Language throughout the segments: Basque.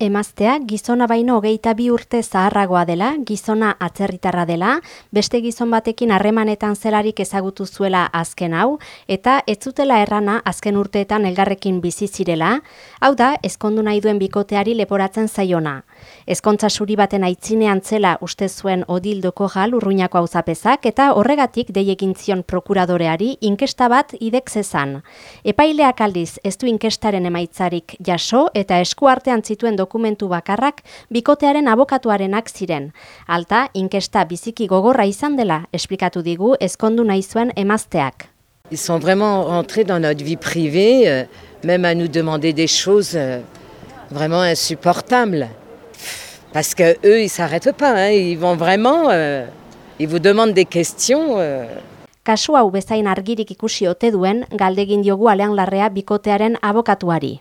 Emaztea gizona baino hogeita bi urte zaharragoa dela, gizona atzerritarra dela, beste gizon batekin harremanetan zelarik ezagutu zuela azken hau, eta ez zutela errana azken urteetan elgarrekin bizi zirela, hau da, ezkondu nahi duen bikoteari leporatzen zaiona. Ezkontza suri baten aitzinean zela uste zuen odildoko gal urruñako auzapezak eta horregatik deiekin zion prokuradoreari inkesta bat idek zezan. Epaileak aldiz ez du inkestaren emaitzarik jaso eta esku artean zituen dokumentu bakarrak bikotearen abokatuarenak ziren. Alta, inkesta biziki gogorra izan dela, esplikatu digu ezkondu nahi zuen emazteak. Ils sont vraiment rentrés dans notre vie privée, euh, même à nous demander des choses euh, vraiment insupportables. Parce que eux, ils s'arrêtent pas, hein, ils vont vraiment, euh, ils vous demandent des questions. Euh. Kasu hau bezain argirik ikusi ote duen, galdegin diogu alean larrea bikotearen abokatuari.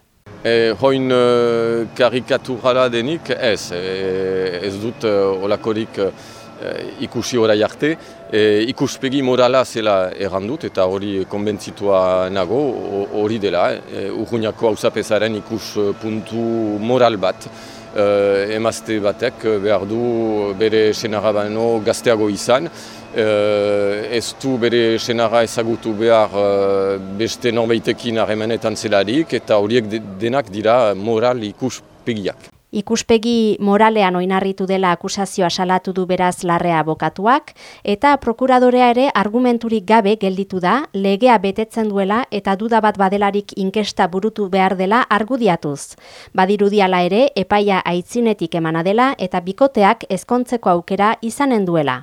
E, hoin uh, karikaturala denik ez, e, ez dut uh, olakorik uh, ikusi orai arte. E, ikuspegi morala zela errandut eta hori konbentzitua nago, hori dela, e, urruñako hausapezaren ikus puntu moral bat uh, emazte batek eh, behar du bere senara baino gazteago izan. Uh, ez du bere senara ezagutu behar uh, beste norbeitekin harremanetan zelarik eta horiek denak dira moral ikuspegiak. Ikuspegi moralean oinarritu dela akusazioa salatu du beraz larrea abokatuak, eta prokuradorea ere argumenturik gabe gelditu da, legea betetzen duela eta duda bat badelarik inkesta burutu behar dela argudiatuz. Badirudiala ere, epaia aitzinetik emana dela eta bikoteak ezkontzeko aukera izanen duela.